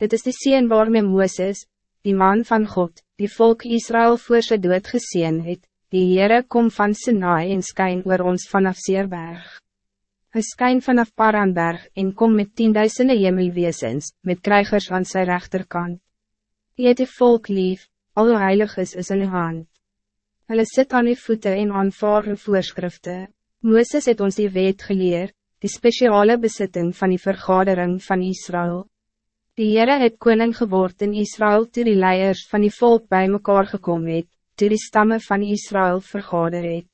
Dit is die sien waarmee Mooses, die man van God, die volk Israël voor sy dood geseen het, die Heere kom van Sinai en skyn oor ons vanaf Seerberg. Hy skyn vanaf Paranberg en kom met tienduisende hemelweesens, met krijgers aan zijn rechterkant. Hy het die volk lief, al hoe heilig is is in die hand. Hulle sit aan die voeten en aanvaar voorschriften. Mooses het ons die wet geleer, die speciale bezitting van die vergadering van Israël. Die Heere het koning geword in Israël toe die leiers van die volk bij mekaar gekomen het, toe die stammen van Israël vergader het.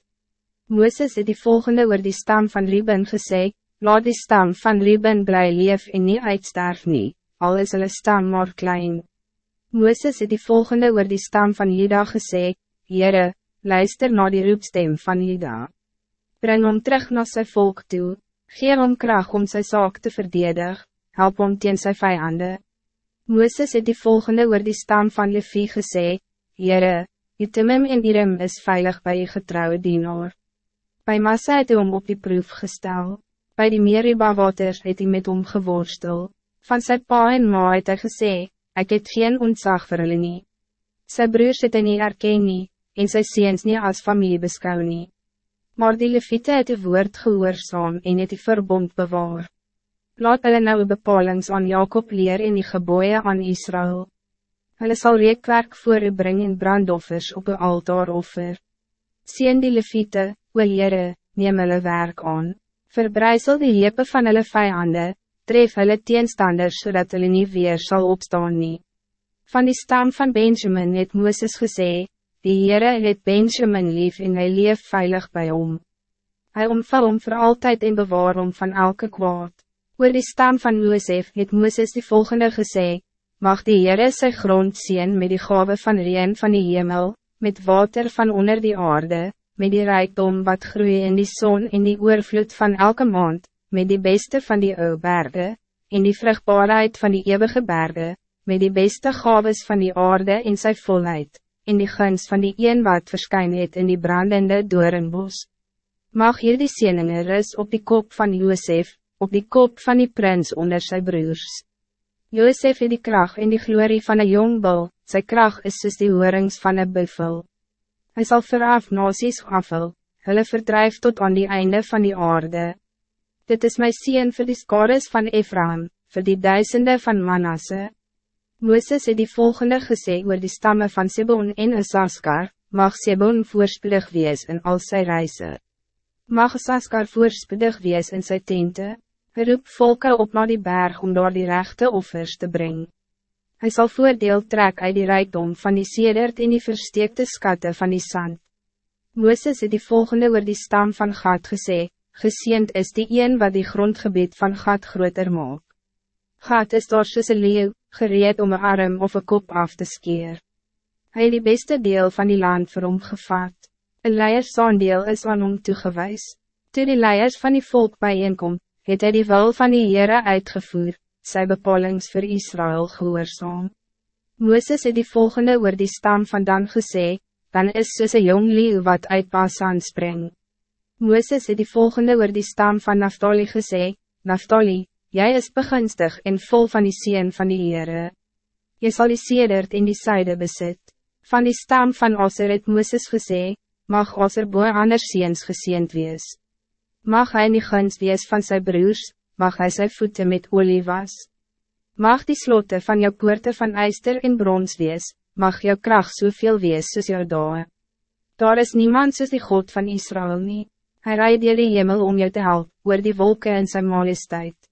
Mooses het die volgende oor die stam van Ruben gesê, laat die stam van Ruben bly leef en nie uitsterf nie, al is hulle stam maar klein. Mooses het die volgende oor die stam van Juda gesê, Heere, luister na die roepstem van Juda. Breng hom terug naar zijn volk toe, geef hom kracht om zijn zaak te verdedigen help om teen sy vijande. Mooses het die volgende oor die stam van Levi gesê, Heere, die Timim en Irem is veilig bij je getrouwe dienaar. Bij Massa het hy om op die proef gestel, bij die Meriba waters het hy met hom geworstel, van sy pa en ma het hy gesê, ek het geen ontzag vir hulle nie. Sy broers het hy nie erken nie, en sy seens nie as familie beskou nie. Maar die Levite het die woord gehoorzaam en het die verbond bewaar. Laat hulle nou bepalings aan Jacob leer in die geboeien aan Israël. Hulle sal reekwerk voor u bring en brandoffers op uw altaar offer. Sien die leviete, o Heere, neem hulle werk aan. Verbreisel die hepe van hulle vijanden, tref hulle teenstanders zodat hulle nie weer zal opstaan nie. Van die stam van Benjamin het Mooses gesê, die Heere het Benjamin lief en hy leef veilig bij hom. Hij omval om voor altijd en bewaar om van elke kwaad. Oor die stam van Josef het Mooses die volgende gesê, Mag die Heere sy grond zien met die gave van reen van die hemel, met water van onder die aarde, met die rijkdom wat groei in die zon en die oorvloed van elke maand, met die beste van die ou berge, en die vruchtbaarheid van die eeuwige berge, met die beste gaves van die aarde in sy volheid, en die guns van die een wat verskyn het in die brandende doornbos. Mag hier die sieninge rus op die kop van Josef, op die kop van die prins onder zijn broers. Josef het die kracht en die glorie van een jong bul, sy kracht is soos die hoorings van een buffel. Hij zal veraf nasies gafel, hulle verdrijf tot aan die einde van die aarde. Dit is mijn sien voor die skares van Ephraim, voor die duizenden van Manasse. Mooses het die volgende gesê oor die stammen van Sebon en Isaskar, mag Sebon voorspoedig wees in al sy reise. Mag Isaskar voorspoedig wees in sy tente. Hij roep volken op naar die berg om door die rechte offers te brengen. Hij zal voordeel trek uit die rijkdom van die sedert in die versteekte skatte van die sand. Mooses het die volgende oor die stam van Gad gesê, geseend is die een wat die grondgebied van Gad groter maak. Gad is daar soos een leeuw, gereed om een arm of een kop af te skeer. Hij het die beste deel van die land vir hom gevat. Een leiersandeel is aan hom toegewijs. Toe die leiers van die volk bijeenkomt, het hy die wil van die Heere uitgevoer, sy bepalings voor Israël gehoorzaam. Mooses het die volgende oor die stam van Dan gesê, dan is soos een jong leeuw wat uit Basan spring. Mooses het die volgende oor die stam van Naftali gesê, Naftali, jij is begunstig en vol van die sien van die Heere. Jy sal die sedert in die syde besit. Van die stam van Aser het Mooses gesê, mag Aser boe anders ziens geseend wees. Mag hij niet guns wees van zijn broers, mag hij zijn voeten met olie was. Mag die sloten van jou poorte van ijster in brons wees, mag jou kracht zoveel wees soos jou dae. Daar is niemand soos die God van Israël niet. Hij rijdt die hemel om jou te helpen, oor die wolken in zijn majesteit.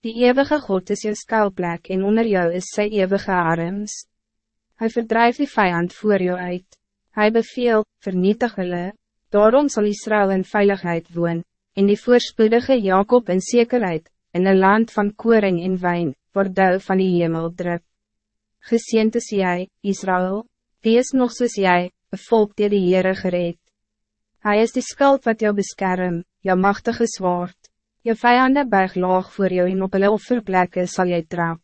Die eeuwige God is jou skuilplek en onder jou is sy eeuwige arms. Hij verdrijft die vijand voor jou uit. Hij beveel, vernietig hulle, daarom zal Israël in veiligheid woon, en die voorspoedige Jacob in zekerheid, in een land van koring en wijn, voor duil van die hemel druk. Geseend is jy, Israël, die is nog soos jy, bevolk die die Heere gereed. Hij is die skuld wat jou beskerm, jou machtige zwaard, jou vijanden berg laag voor jou en op hulle offerplekke sal jy trap.